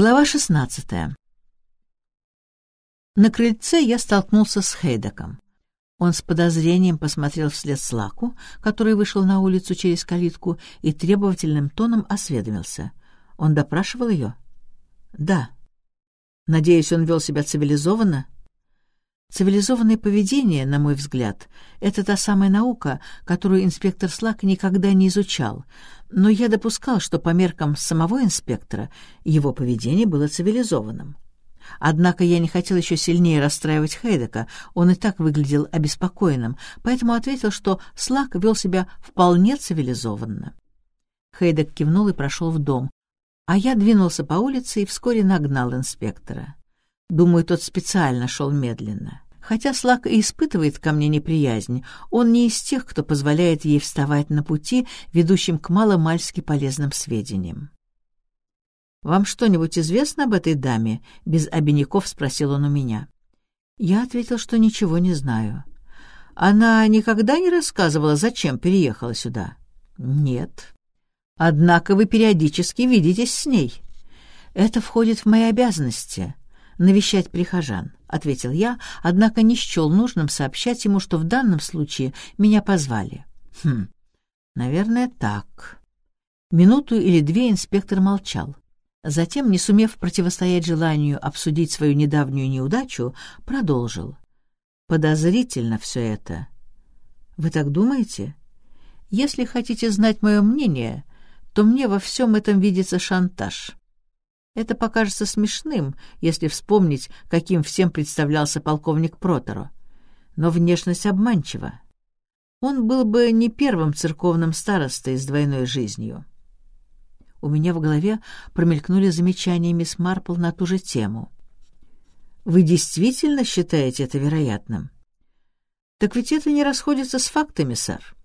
Глава 16. На крыльце я столкнулся с Хейдеком. Он с подозрением посмотрел вслед Слаку, который вышел на улицу через калитку, и требовательным тоном осведомился. Он допрашивал ее? Да. Надеюсь, он вел себя цивилизованно? Цивилизованное поведение, на мой взгляд, это та самая наука, которую инспектор Слак никогда не изучал, но я допускал, что по меркам самого инспектора его поведение было цивилизованным. Однако я не хотел еще сильнее расстраивать Хейдека, он и так выглядел обеспокоенным, поэтому ответил, что Слак вел себя вполне цивилизованно. Хейдек кивнул и прошел в дом, а я двинулся по улице и вскоре нагнал инспектора. Думаю, тот специально шел медленно. Хотя Слак и испытывает ко мне неприязнь, он не из тех, кто позволяет ей вставать на пути, ведущим к маломальски полезным сведениям. «Вам что-нибудь известно об этой даме?» — без обиняков спросил он у меня. Я ответил, что ничего не знаю. «Она никогда не рассказывала, зачем переехала сюда?» «Нет». «Однако вы периодически видитесь с ней. Это входит в мои обязанности навещать прихожан», — ответил я, однако не счел нужным сообщать ему, что в данном случае меня позвали. «Хм, наверное, так». Минуту или две инспектор молчал. Затем, не сумев противостоять желанию обсудить свою недавнюю неудачу, продолжил. «Подозрительно все это». «Вы так думаете? Если хотите знать мое мнение, то мне во всем этом видится шантаж». Это покажется смешным, если вспомнить, каким всем представлялся полковник Проторо. Но внешность обманчива. Он был бы не первым церковным старостой с двойной жизнью. У меня в голове промелькнули замечания мисс Марпл на ту же тему. «Вы действительно считаете это вероятным?» «Так ведь это не расходится с фактами, сэр.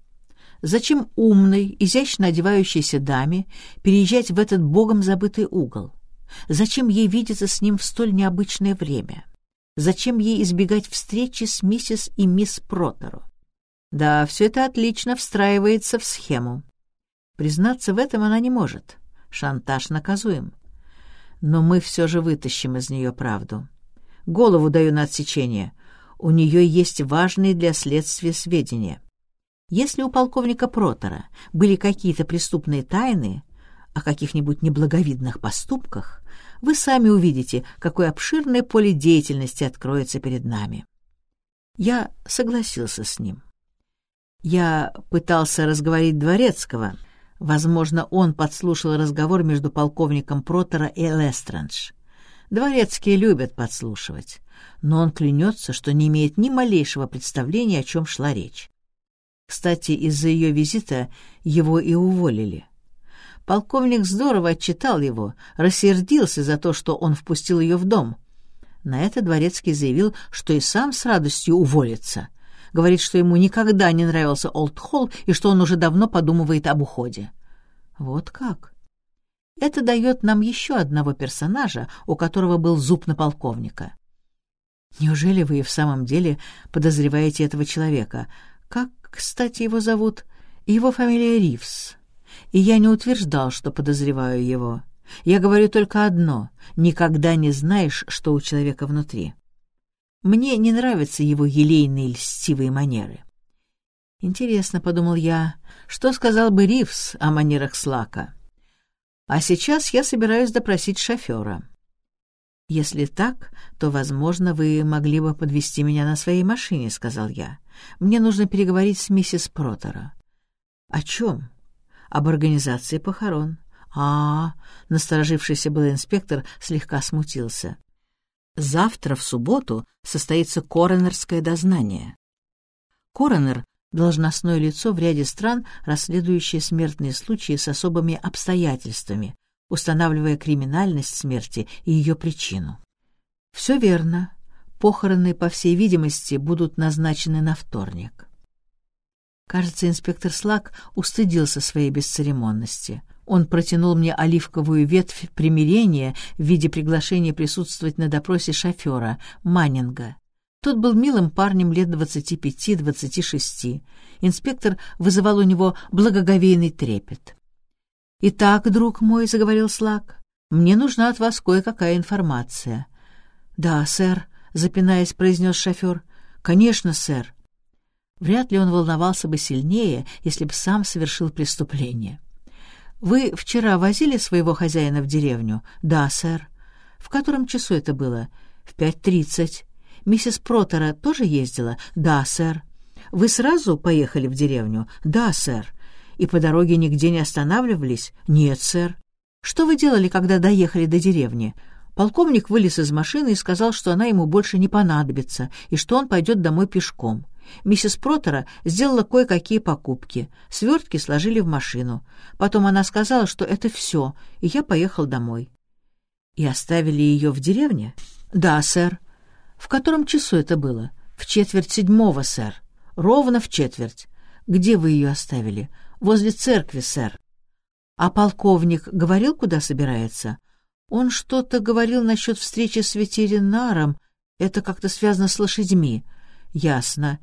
Зачем умной, изящно одевающейся даме переезжать в этот богом забытый угол?» Зачем ей видеться с ним в столь необычное время? Зачем ей избегать встречи с миссис и мисс Протеро? Да, все это отлично встраивается в схему. Признаться в этом она не может. Шантаж наказуем. Но мы все же вытащим из нее правду. Голову даю на отсечение. У нее есть важные для следствия сведения. Если у полковника Протора были какие-то преступные тайны о каких-нибудь неблаговидных поступках, вы сами увидите, какое обширное поле деятельности откроется перед нами. Я согласился с ним. Я пытался разговорить Дворецкого. Возможно, он подслушал разговор между полковником Протера и Лестрендж. Дворецкие любят подслушивать, но он клянется, что не имеет ни малейшего представления, о чем шла речь. Кстати, из-за ее визита его и уволили. Полковник здорово отчитал его, рассердился за то, что он впустил ее в дом. На это Дворецкий заявил, что и сам с радостью уволится. Говорит, что ему никогда не нравился Олд-Холл и что он уже давно подумывает об уходе. Вот как? Это дает нам еще одного персонажа, у которого был зуб на полковника. Неужели вы и в самом деле подозреваете этого человека? Как, кстати, его зовут? Его фамилия Ривз и я не утверждал, что подозреваю его. Я говорю только одно — никогда не знаешь, что у человека внутри. Мне не нравятся его елейные льстивые манеры. Интересно, — подумал я, — что сказал бы Ривз о манерах Слака? А сейчас я собираюсь допросить шофера. «Если так, то, возможно, вы могли бы подвести меня на своей машине», — сказал я. «Мне нужно переговорить с миссис Протера». «О чем?» Об организации похорон. А, -а, -а насторожившийся был инспектор слегка смутился. Завтра, в субботу, состоится коронерское дознание. Коронер — должностное лицо в ряде стран, расследующее смертные случаи с особыми обстоятельствами, устанавливая криминальность смерти и ее причину. Все верно. Похороны, по всей видимости, будут назначены на вторник. Кажется, инспектор Слак устыдился своей бесцеремонности. Он протянул мне оливковую ветвь примирения в виде приглашения присутствовать на допросе шофера, Маннинга. Тот был милым парнем лет двадцати пяти-двадцати шести. Инспектор вызывал у него благоговейный трепет. «Итак, друг мой», — заговорил Слак, Мне нужна от вас кое-какая информация». «Да, сэр», — запинаясь, произнес шофер. «Конечно, сэр». Вряд ли он волновался бы сильнее, если бы сам совершил преступление. «Вы вчера возили своего хозяина в деревню?» «Да, сэр». «В котором часу это было?» «В пять тридцать». «Миссис Протера тоже ездила?» «Да, сэр». «Вы сразу поехали в деревню?» «Да, сэр». «И по дороге нигде не останавливались?» «Нет, сэр». «Что вы делали, когда доехали до деревни?» Полковник вылез из машины и сказал, что она ему больше не понадобится и что он пойдет домой пешком. Миссис Протера сделала кое-какие покупки. Свертки сложили в машину. Потом она сказала, что это все, и я поехал домой. «И оставили ее в деревне?» «Да, сэр». «В котором часу это было?» «В четверть седьмого, сэр». «Ровно в четверть». «Где вы ее оставили?» «Возле церкви, сэр». «А полковник говорил, куда собирается?» «Он что-то говорил насчет встречи с ветеринаром. Это как-то связано с лошадьми». «Ясно.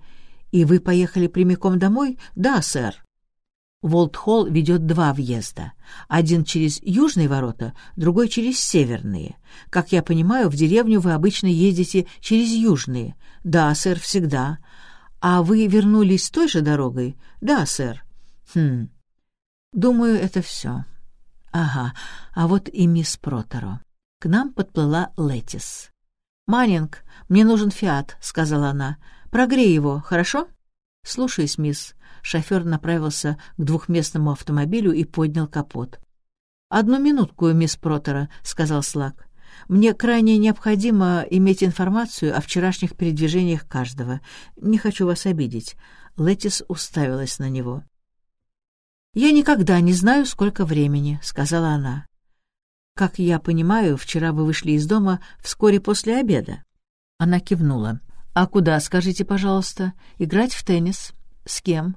И вы поехали прямиком домой?» «Да, сэр». Волт-Холл ведет два въезда. Один через южные ворота, другой через северные. Как я понимаю, в деревню вы обычно ездите через южные. Да, сэр, всегда. А вы вернулись той же дорогой? Да, сэр. Хм. Думаю, это все. Ага, а вот и мисс Протеро. К нам подплыла Летис. «Маннинг, мне нужен фиат», — сказала она. «Прогрей его, хорошо?» «Слушаюсь, мисс». Шофер направился к двухместному автомобилю и поднял капот. «Одну минутку, мисс Протера», — сказал Слак. «Мне крайне необходимо иметь информацию о вчерашних передвижениях каждого. Не хочу вас обидеть». Летис уставилась на него. «Я никогда не знаю, сколько времени», — сказала она. «Как я понимаю, вчера вы вышли из дома вскоре после обеда». Она кивнула. «А куда, скажите, пожалуйста? Играть в теннис? С кем?»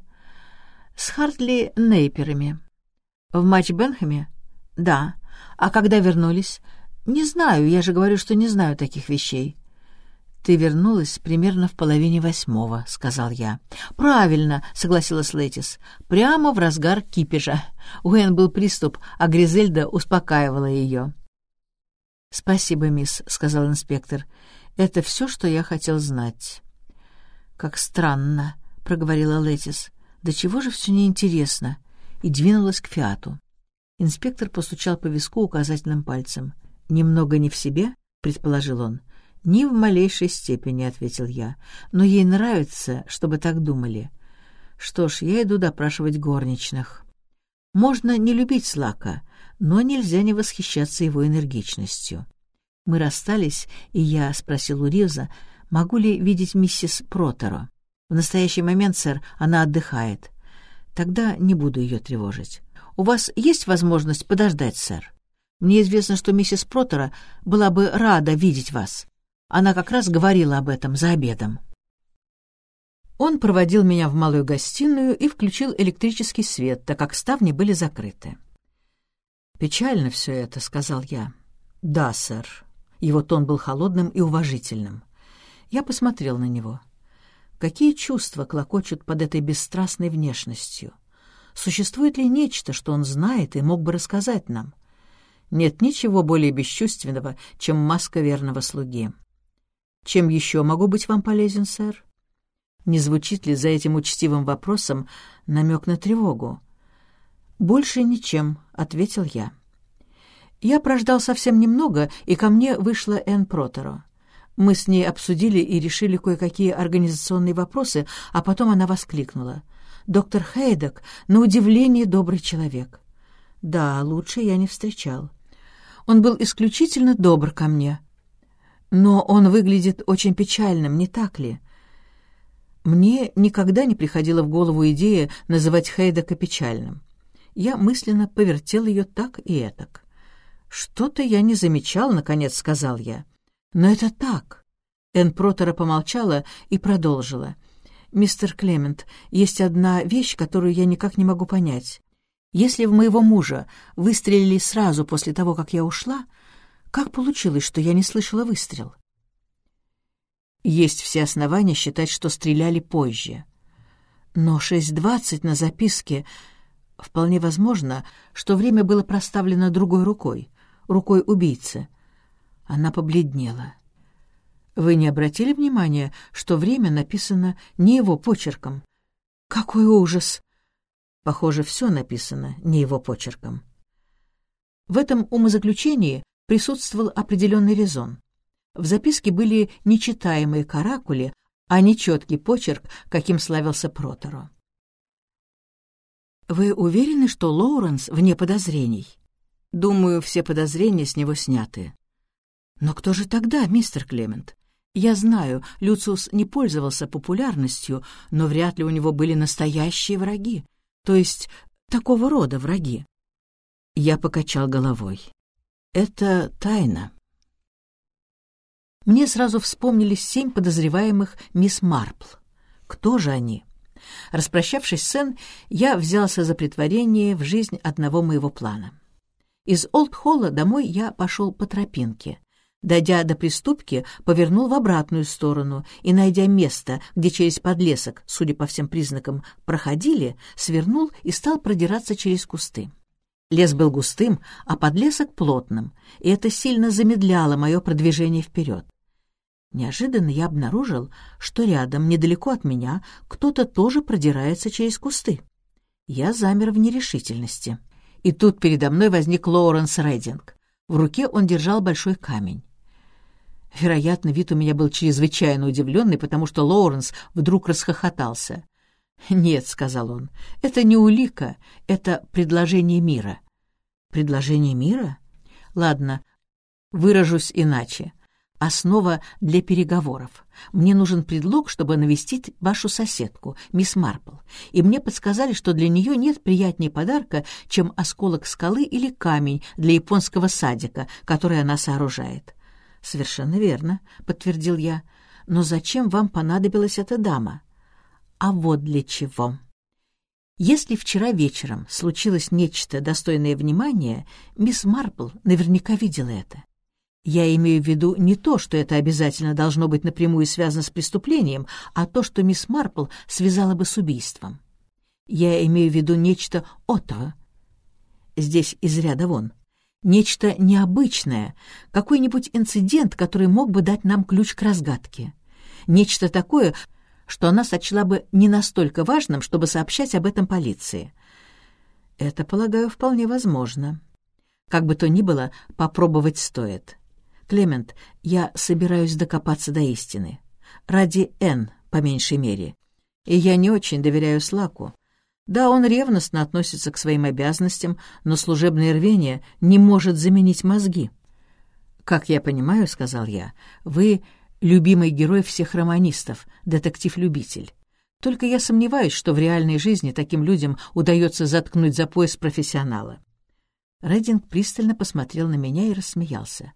«С Хартли Нейперами». «В матч Бенхэме?» «Да. А когда вернулись?» «Не знаю, я же говорю, что не знаю таких вещей». «Ты вернулась примерно в половине восьмого», — сказал я. «Правильно», — согласилась Летис. «Прямо в разгар кипежа». У Энн был приступ, а Гризельда успокаивала ее. «Спасибо, мисс», — сказал инспектор. Это все, что я хотел знать. «Как странно», — проговорила Летис. «Да чего же все неинтересно?» И двинулась к Фиату. Инспектор постучал по виску указательным пальцем. «Немного не в себе?» — предположил он. «Ни в малейшей степени», — ответил я. «Но ей нравится, чтобы так думали. Что ж, я иду допрашивать горничных. Можно не любить Слака, но нельзя не восхищаться его энергичностью. Мы расстались, и я спросил у Ривза, могу ли видеть миссис Протеро. В настоящий момент, сэр, она отдыхает. Тогда не буду ее тревожить. У вас есть возможность подождать, сэр? Мне известно, что миссис Протера была бы рада видеть вас. Она как раз говорила об этом за обедом. Он проводил меня в малую гостиную и включил электрический свет, так как ставни были закрыты. «Печально все это», — сказал я. «Да, сэр», его тон был холодным и уважительным. Я посмотрел на него. Какие чувства клокочут под этой бесстрастной внешностью? Существует ли нечто, что он знает и мог бы рассказать нам? Нет ничего более бесчувственного, чем маска верного слуги. Чем еще могу быть вам полезен, сэр? Не звучит ли за этим учтивым вопросом намек на тревогу? «Больше ничем», — ответил я. Я прождал совсем немного, и ко мне вышла Энн Протеро. Мы с ней обсудили и решили кое-какие организационные вопросы, а потом она воскликнула. «Доктор Хейдек, на удивление добрый человек». «Да, лучше я не встречал. Он был исключительно добр ко мне. Но он выглядит очень печальным, не так ли?» Мне никогда не приходила в голову идея называть Хейдека печальным. Я мысленно повертел ее так и этак. «Что-то я не замечал», — наконец сказал я. «Но это так». Энн Протера помолчала и продолжила. «Мистер Клемент, есть одна вещь, которую я никак не могу понять. Если в моего мужа выстрелили сразу после того, как я ушла, как получилось, что я не слышала выстрел?» Есть все основания считать, что стреляли позже. Но 6.20 на записке... Вполне возможно, что время было проставлено другой рукой. Рукой убийцы. Она побледнела. Вы не обратили внимания, что время написано не его почерком? Какой ужас! Похоже, все написано не его почерком. В этом умозаключении присутствовал определенный резон. В записке были нечитаемые каракули, а не четкий почерк, каким славился Протеро. «Вы уверены, что Лоуренс вне подозрений?» «Думаю, все подозрения с него сняты». «Но кто же тогда, мистер Клемент? Я знаю, Люциус не пользовался популярностью, но вряд ли у него были настоящие враги, то есть такого рода враги». Я покачал головой. «Это тайна». Мне сразу вспомнились семь подозреваемых мисс Марпл. Кто же они? Распрощавшись с Сен, я взялся за притворение в жизнь одного моего плана. Из Олд-Холла домой я пошел по тропинке. Дойдя до приступки, повернул в обратную сторону и, найдя место, где через подлесок, судя по всем признакам, проходили, свернул и стал продираться через кусты. Лес был густым, а подлесок плотным, и это сильно замедляло мое продвижение вперед. Неожиданно я обнаружил, что рядом, недалеко от меня, кто-то тоже продирается через кусты. Я замер в нерешительности. И тут передо мной возник Лоуренс Рейдинг. В руке он держал большой камень. Вероятно, вид у меня был чрезвычайно удивленный, потому что Лоуренс вдруг расхохотался. «Нет», — сказал он, — «это не улика, это предложение мира». «Предложение мира? Ладно, выражусь иначе основа для переговоров. Мне нужен предлог, чтобы навестить вашу соседку, мисс Марпл, и мне подсказали, что для нее нет приятнее подарка, чем осколок скалы или камень для японского садика, который она сооружает. «Совершенно верно», — подтвердил я. «Но зачем вам понадобилась эта дама?» «А вот для чего». Если вчера вечером случилось нечто достойное внимания, мисс Марпл наверняка видела это. Я имею в виду не то, что это обязательно должно быть напрямую связано с преступлением, а то, что мисс Марпл связала бы с убийством. Я имею в виду нечто отого. Здесь из ряда вон. Нечто необычное, какой-нибудь инцидент, который мог бы дать нам ключ к разгадке. Нечто такое, что она сочла бы не настолько важным, чтобы сообщать об этом полиции. Это, полагаю, вполне возможно. Как бы то ни было, попробовать стоит. Клемент, я собираюсь докопаться до истины. Ради Н, по меньшей мере. И я не очень доверяю Слаку. Да, он ревностно относится к своим обязанностям, но служебное рвение не может заменить мозги. «Как я понимаю, — сказал я, — вы любимый герой всех романистов, детектив-любитель. Только я сомневаюсь, что в реальной жизни таким людям удается заткнуть за пояс профессионала». Рединг пристально посмотрел на меня и рассмеялся.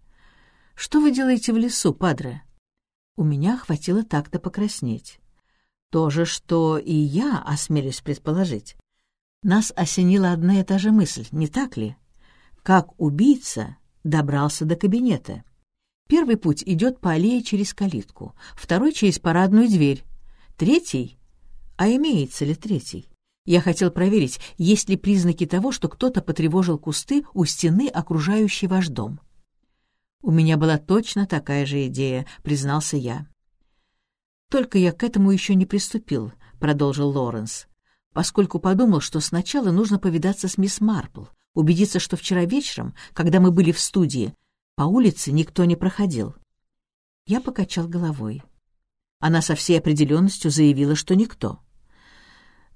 «Что вы делаете в лесу, падре?» У меня хватило так-то покраснеть. То же, что и я осмелюсь предположить. Нас осенила одна и та же мысль, не так ли? Как убийца добрался до кабинета? Первый путь идет по аллее через калитку, второй — через парадную дверь, третий... А имеется ли третий? Я хотел проверить, есть ли признаки того, что кто-то потревожил кусты у стены, окружающей ваш дом. «У меня была точно такая же идея», — признался я. «Только я к этому еще не приступил», — продолжил Лоренс, «поскольку подумал, что сначала нужно повидаться с мисс Марпл, убедиться, что вчера вечером, когда мы были в студии, по улице никто не проходил». Я покачал головой. Она со всей определенностью заявила, что никто.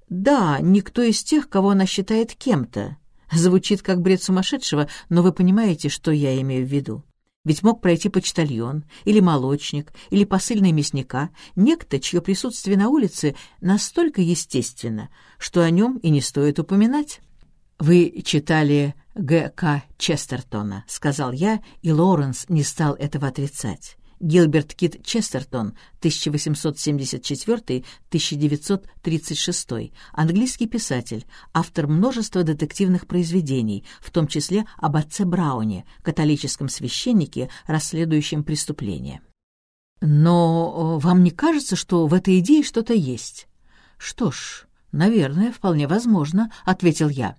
«Да, никто из тех, кого она считает кем-то. Звучит как бред сумасшедшего, но вы понимаете, что я имею в виду. Ведь мог пройти почтальон, или молочник, или посыльный мясника, некто, чье присутствие на улице настолько естественно, что о нем и не стоит упоминать. «Вы читали Г.К. Честертона», — сказал я, и Лоуренс не стал этого отрицать. Гилберт Кит Честертон, 1874-1936, английский писатель, автор множества детективных произведений, в том числе об отце Брауне, католическом священнике, расследующем преступления. Но э, вам не кажется, что в этой идее что-то есть? Что ж, наверное, вполне возможно, ответил я.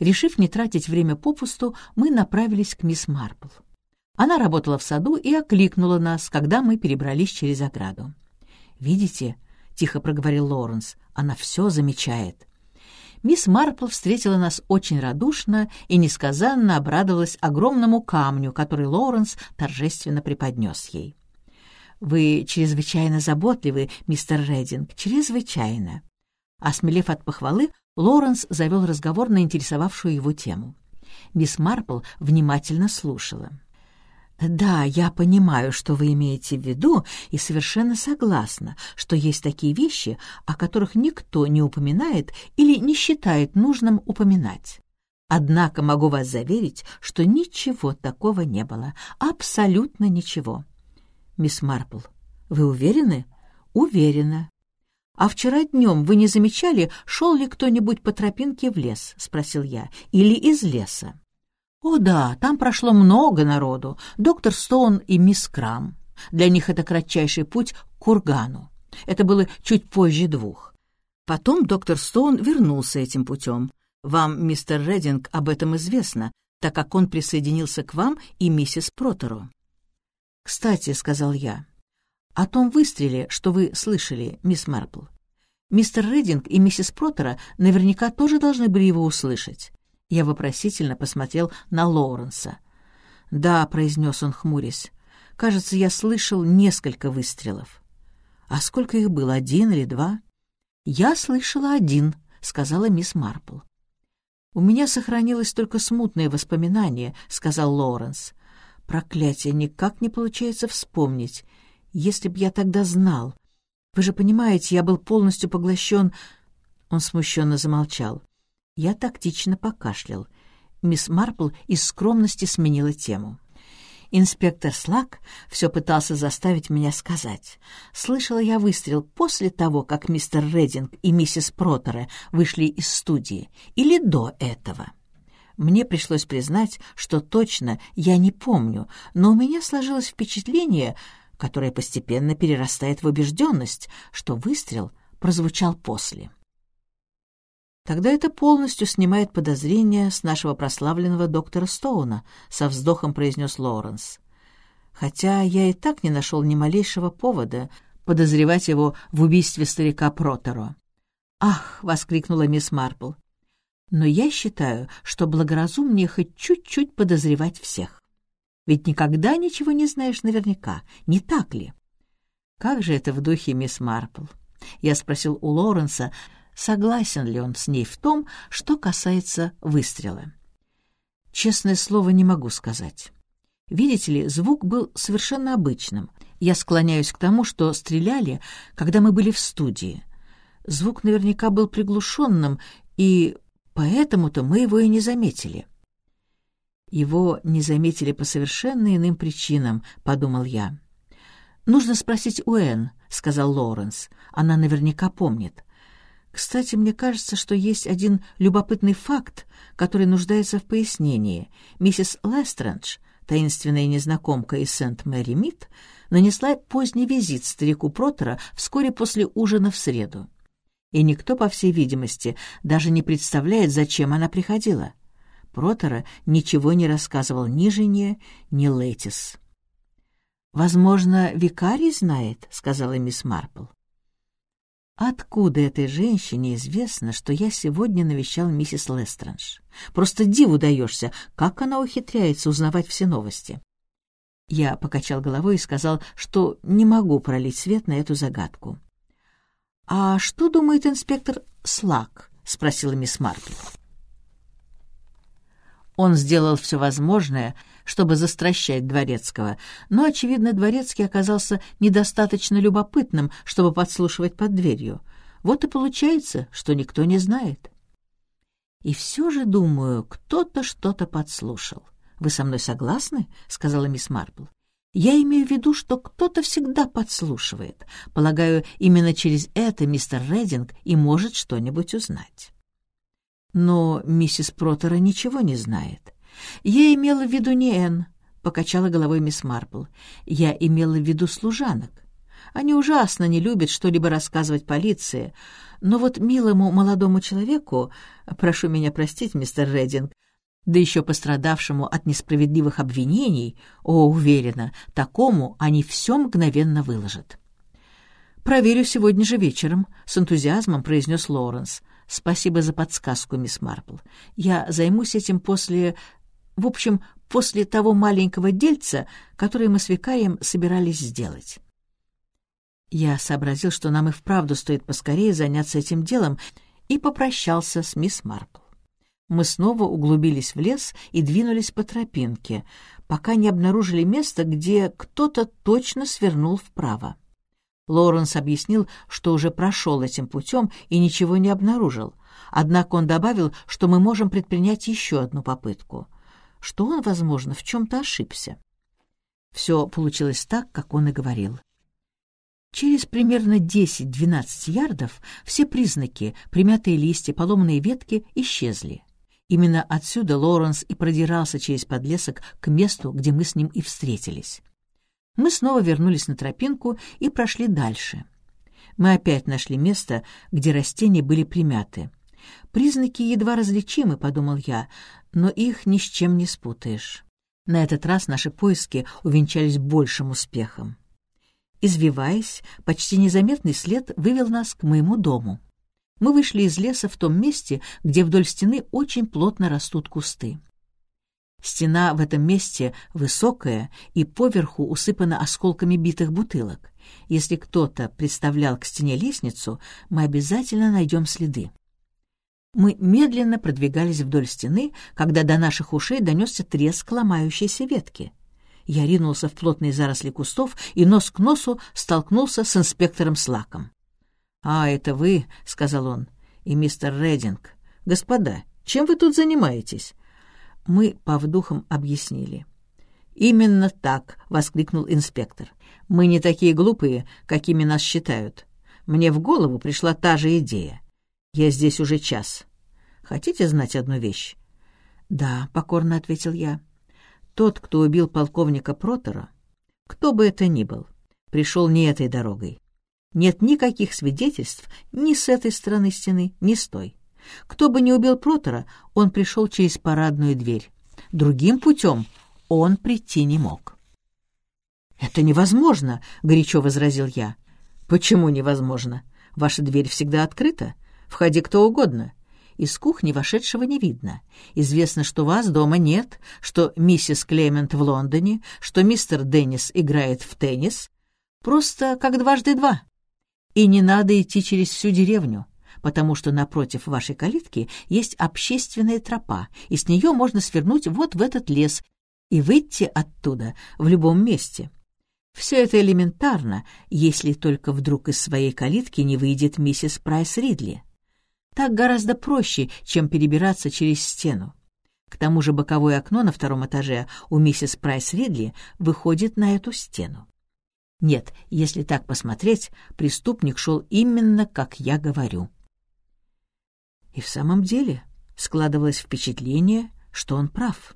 Решив не тратить время попусту, мы направились к мисс Марпл. Она работала в саду и окликнула нас, когда мы перебрались через ограду. «Видите?» — тихо проговорил Лоуренс. «Она все замечает». Мисс Марпл встретила нас очень радушно и несказанно обрадовалась огромному камню, который Лоуренс торжественно преподнес ей. «Вы чрезвычайно заботливы, мистер Рединг, чрезвычайно». Осмелев от похвалы, Лоуренс завел разговор на интересовавшую его тему. Мисс Марпл внимательно слушала. «Да, я понимаю, что вы имеете в виду, и совершенно согласна, что есть такие вещи, о которых никто не упоминает или не считает нужным упоминать. Однако могу вас заверить, что ничего такого не было, абсолютно ничего. Мисс Марпл, вы уверены? Уверена. А вчера днем вы не замечали, шел ли кто-нибудь по тропинке в лес, спросил я, или из леса? О да, там прошло много народу. Доктор Стоун и мисс Крам. Для них это кратчайший путь к кургану. Это было чуть позже двух. Потом доктор Стоун вернулся этим путем. Вам, мистер Рединг, об этом известно, так как он присоединился к вам и миссис Протеру. «Кстати», — сказал я, — «о том выстреле, что вы слышали, мисс Марпл. Мистер Рединг и миссис Протера наверняка тоже должны были его услышать. Я вопросительно посмотрел на Лоуренса. «Да», — произнес он, хмурясь, — «кажется, я слышал несколько выстрелов». «А сколько их было, один или два?» «Я слышала один», — сказала мисс Марпл. «У меня сохранилось только смутное воспоминание», — сказал Лоуренс. «Проклятие, никак не получается вспомнить. Если б я тогда знал. Вы же понимаете, я был полностью поглощен...» Он смущенно замолчал. Я тактично покашлял. Мисс Марпл из скромности сменила тему. Инспектор Слак все пытался заставить меня сказать. Слышала я выстрел после того, как мистер Рединг и миссис Протере вышли из студии, или до этого. Мне пришлось признать, что точно я не помню, но у меня сложилось впечатление, которое постепенно перерастает в убежденность, что выстрел прозвучал после. Тогда это полностью снимает подозрения с нашего прославленного доктора Стоуна, со вздохом произнес Лоуренс. Хотя я и так не нашел ни малейшего повода подозревать его в убийстве старика Протеро. «Ах!» — воскликнула мисс Марпл. «Но я считаю, что благоразумнее хоть чуть-чуть подозревать всех. Ведь никогда ничего не знаешь наверняка, не так ли?» «Как же это в духе мисс Марпл?» Я спросил у Лоуренса, согласен ли он с ней в том, что касается выстрела. Честное слово, не могу сказать. Видите ли, звук был совершенно обычным. Я склоняюсь к тому, что стреляли, когда мы были в студии. Звук наверняка был приглушенным, и поэтому-то мы его и не заметили. Его не заметили по совершенно иным причинам, — подумал я. «Нужно спросить у Энн», — сказал Лоуренс. «Она наверняка помнит. Кстати, мне кажется, что есть один любопытный факт, который нуждается в пояснении. Миссис Лестрендж, таинственная незнакомка из Сент-Мэри-Мид, нанесла поздний визит старику Протера вскоре после ужина в среду. И никто, по всей видимости, даже не представляет, зачем она приходила. Протера ничего не рассказывал ни жене, ни Лейтис. «Возможно, викарий знает», — сказала мисс Марпл. Откуда этой женщине известно, что я сегодня навещал миссис Лестранж? Просто диву даешься, как она ухитряется узнавать все новости. Я покачал головой и сказал, что не могу пролить свет на эту загадку. «А что думает инспектор Слак?» — спросила мисс Марпл. Он сделал все возможное, чтобы застращать Дворецкого, но, очевидно, Дворецкий оказался недостаточно любопытным, чтобы подслушивать под дверью. Вот и получается, что никто не знает. И все же, думаю, кто-то что-то подслушал. «Вы со мной согласны?» — сказала мисс Марпл. «Я имею в виду, что кто-то всегда подслушивает. Полагаю, именно через это мистер Рединг и может что-нибудь узнать». Но миссис Протера ничего не знает. Я имела в виду не Энн, — покачала головой мисс Марпл. Я имела в виду служанок. Они ужасно не любят что-либо рассказывать полиции. Но вот милому молодому человеку, прошу меня простить, мистер Рединг, да еще пострадавшему от несправедливых обвинений, о, уверена, такому они все мгновенно выложат. «Проверю сегодня же вечером», — с энтузиазмом произнес Лоуренс. «Спасибо за подсказку, мисс Марпл. Я займусь этим после... В общем, после того маленького дельца, которое мы с викарием собирались сделать». Я сообразил, что нам и вправду стоит поскорее заняться этим делом, и попрощался с мисс Марпл. Мы снова углубились в лес и двинулись по тропинке, пока не обнаружили место, где кто-то точно свернул вправо. Лоуренс объяснил, что уже прошел этим путем и ничего не обнаружил, однако он добавил, что мы можем предпринять еще одну попытку, что он, возможно, в чем-то ошибся. Все получилось так, как он и говорил. Через примерно 10-12 ярдов все признаки, примятые листья, поломанные ветки, исчезли. Именно отсюда Лоуренс и продирался через подлесок к месту, где мы с ним и встретились. Мы снова вернулись на тропинку и прошли дальше. Мы опять нашли место, где растения были примяты. Признаки едва различимы, — подумал я, — но их ни с чем не спутаешь. На этот раз наши поиски увенчались большим успехом. Извиваясь, почти незаметный след вывел нас к моему дому мы вышли из леса в том месте, где вдоль стены очень плотно растут кусты. Стена в этом месте высокая и поверху усыпана осколками битых бутылок. Если кто-то представлял к стене лестницу, мы обязательно найдем следы. Мы медленно продвигались вдоль стены, когда до наших ушей донесся треск ломающейся ветки. Я ринулся в плотные заросли кустов и нос к носу столкнулся с инспектором Слаком. «А, это вы», — сказал он, — «и мистер Рединг. Господа, чем вы тут занимаетесь?» Мы повдухом объяснили. «Именно так», — воскликнул инспектор. «Мы не такие глупые, какими нас считают. Мне в голову пришла та же идея. Я здесь уже час. Хотите знать одну вещь?» «Да», — покорно ответил я. «Тот, кто убил полковника Протера, кто бы это ни был, пришел не этой дорогой. Нет никаких свидетельств ни с этой стороны стены, ни с той. Кто бы ни убил Протера, он пришел через парадную дверь. Другим путем он прийти не мог. «Это невозможно!» — горячо возразил я. «Почему невозможно? Ваша дверь всегда открыта. Входи кто угодно. Из кухни вошедшего не видно. Известно, что вас дома нет, что миссис Клемент в Лондоне, что мистер Деннис играет в теннис. Просто как дважды два. И не надо идти через всю деревню, потому что напротив вашей калитки есть общественная тропа, и с нее можно свернуть вот в этот лес и выйти оттуда в любом месте. Все это элементарно, если только вдруг из своей калитки не выйдет миссис Прайс Ридли. Так гораздо проще, чем перебираться через стену. К тому же боковое окно на втором этаже у миссис Прайс Ридли выходит на эту стену. Нет, если так посмотреть, преступник шел именно, как я говорю. И в самом деле складывалось впечатление, что он прав.